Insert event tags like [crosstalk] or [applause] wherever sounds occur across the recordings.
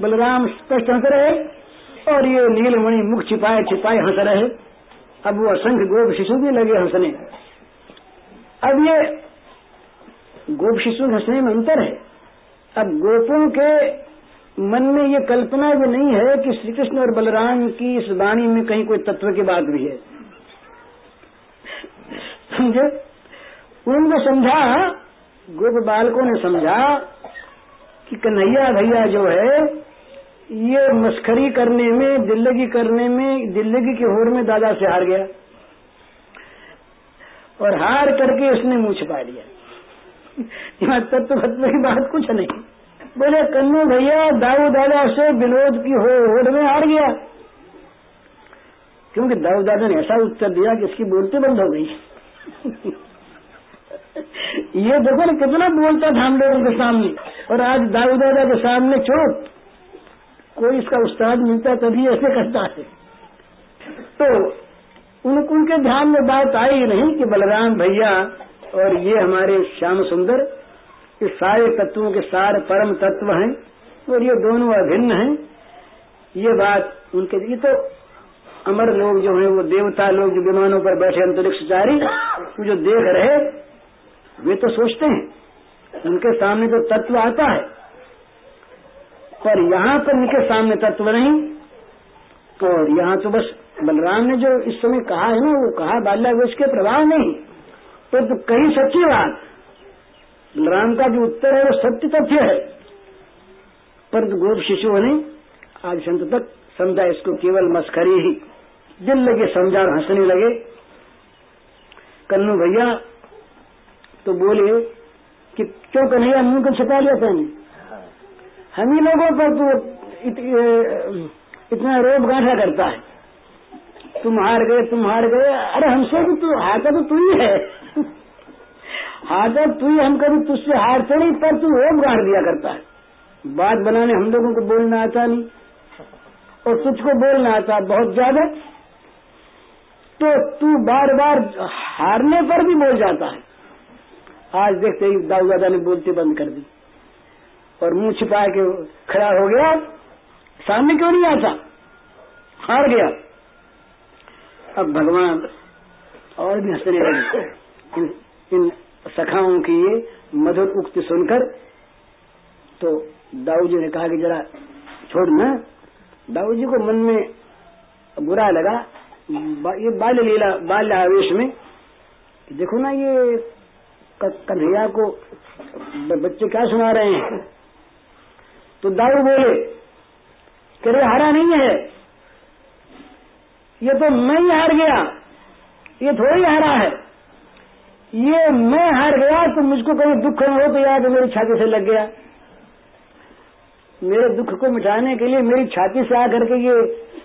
बलराम स्पष्ट हंस रहे और ये नीलमणि मुख छिपाए छिपाए हंस रहे। अब वो असंख्य गोप शिशु भी लगे हंसने। अब ये गोप शिशु हंसने में अंतर है। अब गोपों के मन में ये कल्पना भी नहीं है कि श्री कृष्ण और बलराम की इस वाणी में कहीं कोई तत्व की बात भी है। समझे? उनको समझा, गोप बालकों ने समझा कि कन्हैया भैया जो है ये मस्करी करने में, दिल्लगी करने में, दिल्लगी की होर में दादा से हार गया। और हार करके उसने मुँह छिपा लिया यहाँ तत्व की बात कुछ नहीं। बोले, कन्नू भैया, दाऊ दादा से विनोद की हो होड़ में हार गया। क्योंकि दाऊ दादा ने ऐसा उत्तर दिया कि इसकी बोलती बंद हो गई। ये देखो ना, कितना बोलता था हम लोगों के सामने। और आज दाऊ दादा के सामने चोट कोई इसका उस्ताद मिलता तभी ऐसे करता है। तो उन, उनके ध्यान में बात आई नहीं कि बलराम भैया और ये हमारे श्याम सुंदर ये सारे तत्वों के सार परम तत्व हैं और ये दोनों अभिन्न हैं। ये बात उनके ये तो अमर लोग जो हैं वो देवता लोग जो विमानों पर बैठे अंतरिक्षचारी वो जो देख रहे वे तो सोचते हैं। उनके सामने तो तत्व आता है। पर यहाँ पर उनके सामने तत्व नहीं और यहाँ तो बस बलराम ने जो इस समय कहा है ना वो कहा बाल्यावेश के प्रभाव नहीं तो, तो कहीं सच्ची बात बलराम का जो उत्तर है वो सत्य तथ्य है। परंतु गोप शिशुओं ने आज संत तक समझा इसको केवल मस्खरी ही। दिल लगे समझा और हंसने लगे। कन्नू भैया तो बोले कि क्यों कन्हैया मुँह को छिपा लिया था हम ही लोगों पर तो इत, इतना रोब गांठा करता है। तुम हार गए तुम हार गए। अरे हमसे भी तू हारता तो तू ही है। [laughs] हारता तू ही हम कभी तुझसे हारते नहीं पर तू रोब गांठ दिया करता है। बात बनाने हम लोगों को बोलना आता नहीं। और तुझको बोलना आता बहुत ज़्यादा। तो तू बार बार हारने पर भी बोल जाता है। आज देखते ही दाऊ दादा ने बोलती बंद कर दी। और मुँह छिपा के खड़ा हो गया। सामने क्यों नहीं आता हार गया। अब भगवान और भी हंसने लगे। इन, इन सखाओं की ये मधुर उक्ति सुनकर तो दाऊ जी ने कहा कि जरा छोड़ ना। दाऊ जी को मन में बुरा लगा। ये बाल्य लीला बाल्य आवेश में देखो ना ये कन्हैया को बच्चे क्या सुना रहे हैं? तो दाऊ बोले करे हारा नहीं है। ये तो मैं ही हार गया। ये थोड़ी हारा है। ये मैं हार गया तो मुझको कभी दुख हो तो याद मेरी छाती से लग गया। मेरे दुख को मिटाने के लिए मेरी छाती से आकर के ये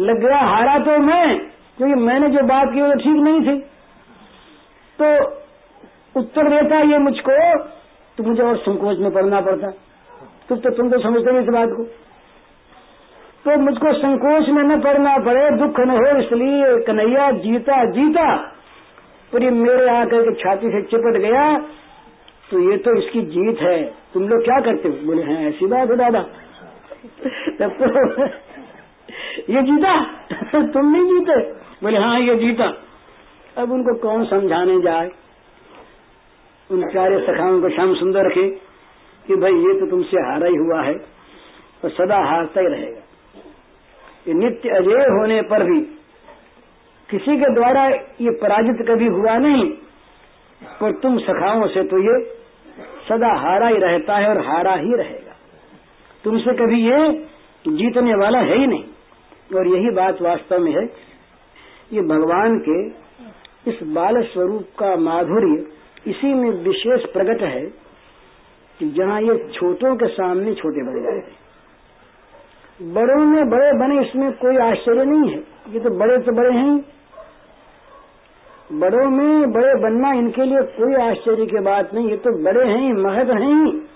लग गया, हारा तो मैं, क्योंकि मैंने जो बात की वो ठीक नहीं थी। तो उत्तर देता ये मुझको तो मुझे और संकोच में पड़ना पड़ता। तो, तो तुम तो समझते नहीं इस बात को। तो मुझको संकोच में न पड़ना पड़े दुख न हो इसलिए कन्हैया जीता जीता। पर ये मेरे आकर के छाती से चिपट गया तो ये तो इसकी जीत है। तुम लोग क्या करते हो? बोले हैं ऐसी बात है दादा। तब तो [laughs] ये जीता? [laughs] तुम नहीं जीते? बोले हाँ ये जीता। अब उनको कौन समझाने जाए? उन प्यारे सखाओं को श्याम सुंदर रखे। कि भाई ये तो तुमसे हारा ही हुआ है, और सदा हारता ही रहेगा। ये नित्य अजय होने पर भी किसी के द्वारा ये पराजित कभी हुआ नहीं, पर तुम सखाओं से तो ये सदा हारा ही रहता है और हारा ही रहेगा। तुमसे कभी ये जीतने वाला है ही नहीं। और यही बात वास्तव में है, ये भगवान के इस बाल स्वरूप का माधुर्य इसी में विशेष प्रकट है कि जहाँ ये छोटों के सामने छोटे बन जाते बड़ों में बड़े बने इसमें कोई आश्चर्य नहीं है। ये तो बड़े तो बड़े हैं। बड़ों में बड़े बनना इनके लिए कोई आश्चर्य की बात नहीं। ये तो बड़े हैं महत हैं।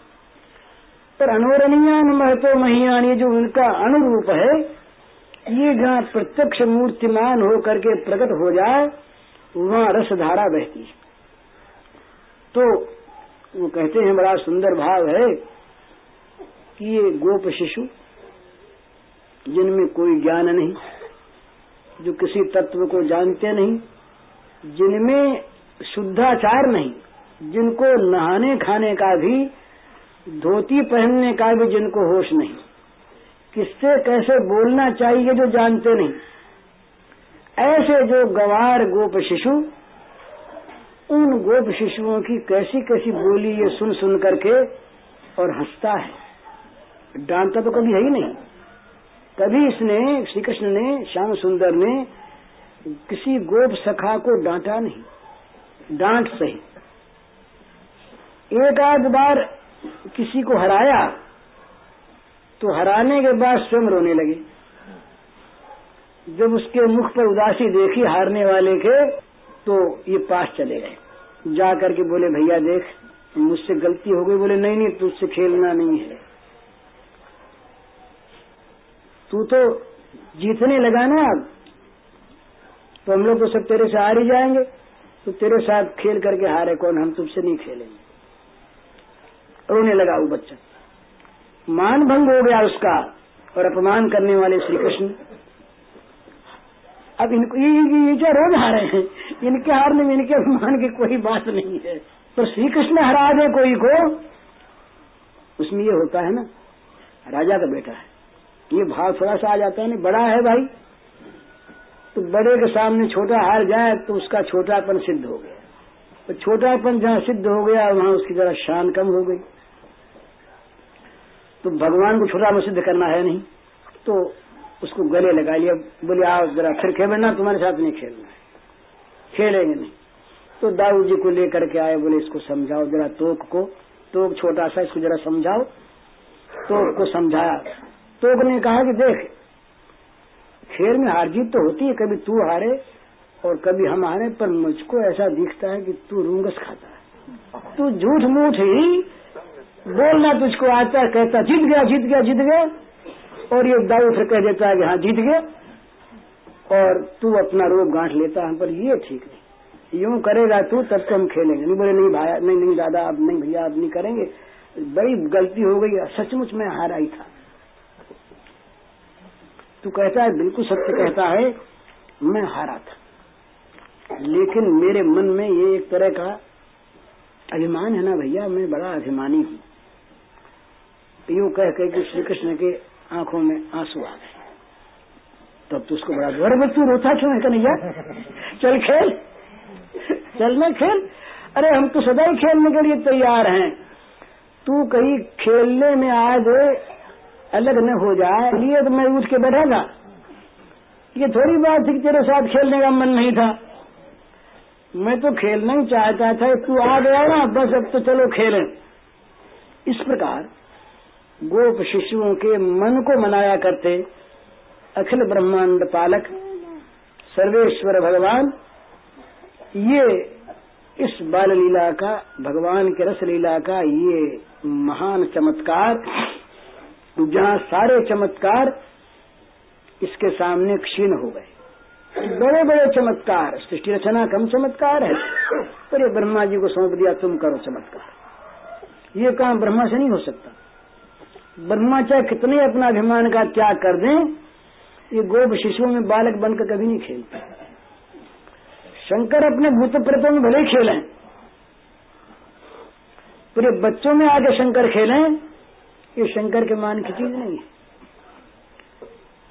पर अनोरणीयान महतो महियान, ये जो उनका अनुरूप है, ये जहाँ प्रत्यक्ष मूर्तिमान हो करके प्रकट हो जाए, वहाँ रसधारा बहती है। तो वो कहते हैं, बड़ा सुंदर भाव है कि ये गोप शिशु, जिनमें कोई ज्ञान नहीं, जो किसी तत्व को जानते नहीं, जिनमें शुद्धाचार नहीं, जिनको नहाने खाने का भी, धोती पहनने का भी जिनको होश नहीं। किससे, कैसे बोलना चाहिए जो जानते नहीं? ऐसे जो गवार गोप शिशु उन गोप शिशुओं की कैसी कैसी बोली ये सुन सुन करके और हंसता है। डांटता तो कभी है ही नहीं। कभी इसने श्री कृष्ण ने, श्याम सुंदर ने किसी गोप सखा को डांटा नहीं। डांट सही। एक आध बार किसी को हराया तो हराने के बाद स्वयं रोने लगे। जब उसके मुख पर उदासी देखी हारने वाले के तो ये पास चले गए। जा करके बोले, भैया देख, मुझसे गलती हो गई। बोले, नहीं नहीं तुझसे खेलना नहीं है। तू तो जीतने लगा ना अब। तो हम लोग तो सब तेरे से हार ही जाएँगे। तो तेरे साथ खेल करके हारे कौन? हम तुमसे नहीं खेलेंगे। रोने लगा वो बच्चा। मान भंग हो गया उसका और अपमान करने वाले श्री कृष्ण अब इनको ये, ये, क्या रोज हारे हैं इनके हारने में इनके अभिमान की कोई बात नहीं है। तो श्री कृष्ण हरा दे कोई को? उसमें ये होता है ना राजा का बेटा है। ये भाव थोड़ा सा आ जाता है ना बड़ा है भाई। तो बड़े के सामने छोटा हार जाए तो उसका छोटापन सिद्ध हो गया। तो छोटापन जहाँ सिद्ध हो गया वहाँ उसकी जरा शान कम हो गई। तो भगवान को छोटा में सिद्ध करना है नहीं। तो उसको गले लगा लिया, बोले, आओ जरा फिर खेलना तुम्हारे साथ नहीं खेलना है। खेलेंगे नहीं। तो दाऊ जी को लेकर के आए, बोले, इसको समझाओ, जरा तोक को, तोक छोटा सा, इसको जरा समझाओ। तोक को समझाया। तोक ने कहा कि देख, खेल में हार जीत तो होती है, कभी तू हारे और कभी हम हारे, पर मुझको ऐसा दिखता है कि तू रूंगस खाता है। तू झूठ मूठ ही बोलना तुझको आता कहता, जीत गया जीत गया जीत गया। और ये दाऊ फिर कह देता है कि हाँ जीत गया। और तू अपना रोग गांठ लेता है पर ये ठीक नहीं यूँ करेगा तू, तब तो हम खेलेंगे। नहीं बोले, नहीं भाया, नहीं नहीं दादा अब नहीं भैया अब नहीं करेंगे। बड़ी गलती हो गई, सचमुच में हारा ही था। तू कहता है, बिल्कुल सत्य कहता है, मैं हारा था। लेकिन मेरे मन में ये एक तरह का अभिमान है ना भैया, मैं बड़ा अभिमानी हूँ। यूँ कह कह के श्री कृष्ण के आँखों में आँसू आ गए। तब तो उसको बड़ा गर्व तू रोता क्यों है कन्हैया? चल खेल। चल ना खेल। अरे हम तो सदा ही खेलने के लिए तैयार हैं। तू कहीं खेलने में आज अलग न हो जाए ये तो मैं उठ के बैठेगा। ये थोड़ी बात थी कि तेरे साथ खेलने का मन नहीं था। मैं तो खेलना ही चाहता था तू आ गया ना, बस अब तो चलो खेलें। इस प्रकार गोप शिशुओं के मन को मनाया करते। अखिल ब्रह्मांड पालक, सर्वेश्वर भगवान, ये इस बाल लीला का, भगवान के रस लीला का ये महान चमत्कार, जहाँ सारे चमत्कार इसके सामने क्षीण हो गए। बड़े बड़े चमत्कार, सृष्टि रचना कम चमत्कार है, पर ये ब्रह्मा जी को सौंप दिया, तुम करो चमत्कार। ये काम ब्रह्मा से नहीं हो सकता। ब्रह्मा चाहे कितने अपना अभिमान का त्याग कर दें, ये गोप शिशुओं में बालक बनकर कभी नहीं खेलते। शंकर अपने भूत प्रेतों में भले खेले, पूरे बच्चों में आके शंकर खेलें, ये शंकर के मान की चीज़ नहीं है।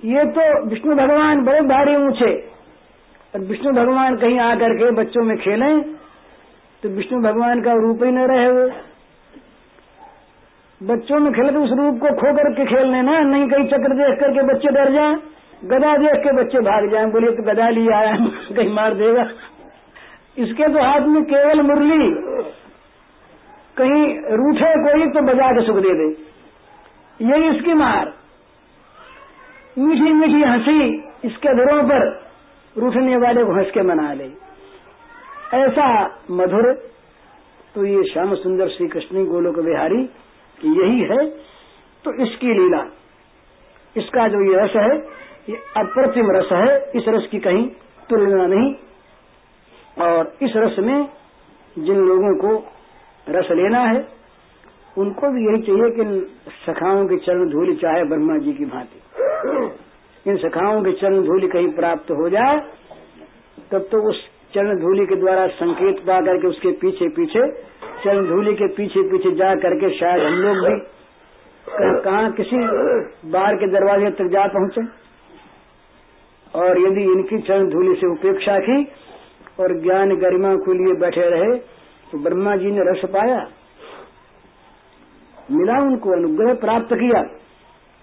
ये तो विष्णु भगवान बड़े भारी ऊँचे, और विष्णु भगवान कहीं आकर के बच्चों में खेलें तो विष्णु भगवान का रूप ही न रहे हुए। बच्चों में खेले तो उस रूप को खो करके खेल लेना नहीं कहीं चक्र देख करके बच्चे डर जाए गदा देख के बच्चे भाग जाए, बोले तो गदा लिया आया [laughs] कहीं मार देगा। इसके तो हाथ में केवल मुरली। कहीं रूठे कोई तो बजा के सुख दे दे। यही इसकी मार। मीठी मीठी हँसी इसके धरों पर रूठने वाले को हंस के मना ले। ऐसा मधुर तो ये श्याम सुंदर श्री कृष्ण गोलोक बिहारी कि यही है। तो इसकी लीला, इसका जो ये रस है, ये अप्रतिम रस है, इस रस की कहीं तुलना नहीं। और इस रस में जिन लोगों को रस लेना है, उनको भी यही चाहिए कि सखाओं के चरण धूल चाहे ब्रह्मा जी की भांति। इन सखाओं के चरण धूल कहीं प्राप्त हो जाए, तब तो उस चरण धूलि के द्वारा संकेत पा करके उसके पीछे पीछे चरण धूलि के पीछे पीछे जा करके शायद हम लोग भी कहा किसी बार के दरवाजे तक जा पहुँचे। और यदि इनकी चरण धूलि से उपेक्षा की और ज्ञान गरिमा के लिए बैठे रहे तो ब्रह्मा जी ने रस पाया। मिला उनको अनुग्रह प्राप्त किया,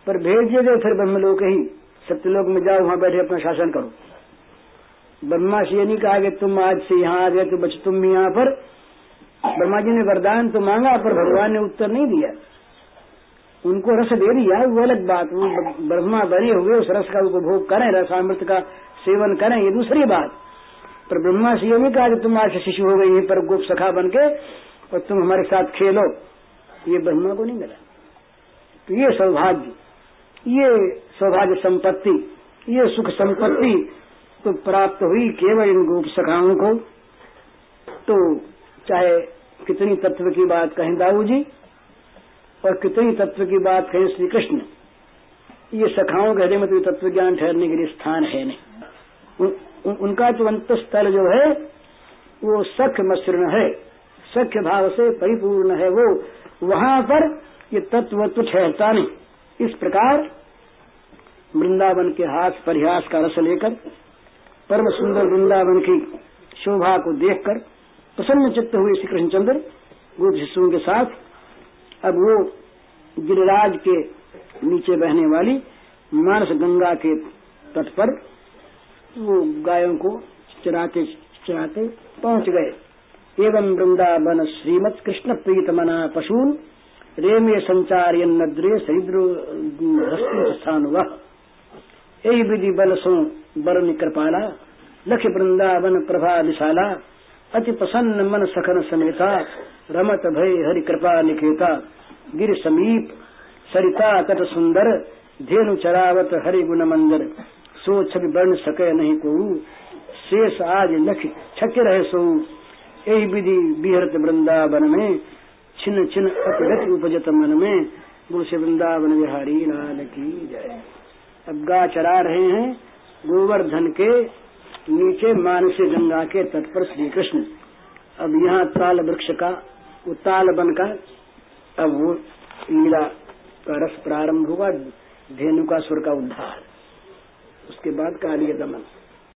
पर भेज दिए गए फिर ब्रह्मलोक ही। सत्यलोक में जाओ, वहाँ बैठे अपना शासन करो। ब्रह्मा से ये नहीं कहा कि तुम आज से यहाँ आ गए तो बच तुम भी यहाँ पर ब्रह्मा जी ने वरदान तो मांगा, पर भगवान ने उत्तर नहीं दिया। उनको रस दे दिया, वो अलग बात, वो ब्रह्मा बने हुए, उस रस का उपभोग करें रसामृत का सेवन करें, ये दूसरी बात। पर ब्रह्मा से ये नहीं कहा कि तुम आज से शिशु हो गई पर गुप्त सखा बन के, और तुम हमारे साथ खेलो। ये ब्रह्मा को नहीं मिला। तो ये सौभाग्य ये सौभाग्य संपत्ति, ये सुख संपत्ति तो प्राप्त हुई केवल इन गोप सखाओं को। तो चाहे कितनी तत्व की बात कहें दाऊ जी और कितनी तत्व की बात कहें श्री कृष्ण ये सखाओं के हृदय में तो तत्व ज्ञान ठहरने के लिए स्थान है नहीं। उन, उन, उनका जो अंत स्थल जो है वो सख्य मसृण है सख्य भाव से परिपूर्ण है वो। वहाँ पर ये तत्व तो ठहरता नहीं। इस प्रकार वृंदावन के हाथ परिहास का रस लेकर परम सुंदर वृंदावन की शोभा को देखकर प्रसन्न चित्त हुए श्री कृष्णचंद्र गोप शिशुओं के साथ, अब वो गिरिराज के नीचे बहने वाली मानस गंगा के तट पर वो गायों को चराते चराते पहुँच गए। एवं वृंदावन श्रीमत कृष्ण प्रीत मना पशून रेमे संचार्य नद्रे सरिद्र स्थान वह यही विधि बल सो बरन कृपाला लख वृंदावन प्रभा विशाला अति प्रसन्न मन सखन समेता, रमत भय हरि कृपा निकेता। गिर समीप, सरिता तट सुंदर, धेनु चरावत हरि गुण मंदिर। सो छवि बन सके नहीं को शेष आज लख छक रहे सो यही विधि बिहरत वृंदावन में छिन्न छिन्न अपगत उपजत मन में। गुरु से वृंदावन बिहारी लाल की जय। अब गा चरा रहे हैं गोवर्धन के नीचे मानसी गंगा के तट पर श्री कृष्ण अब यहाँ ताल वृक्ष का, वो ताल बन का, अब वो लीला का रस प्रारंभ हुआ, धेनु का सुर का उद्धार। उसके बाद काली दमन।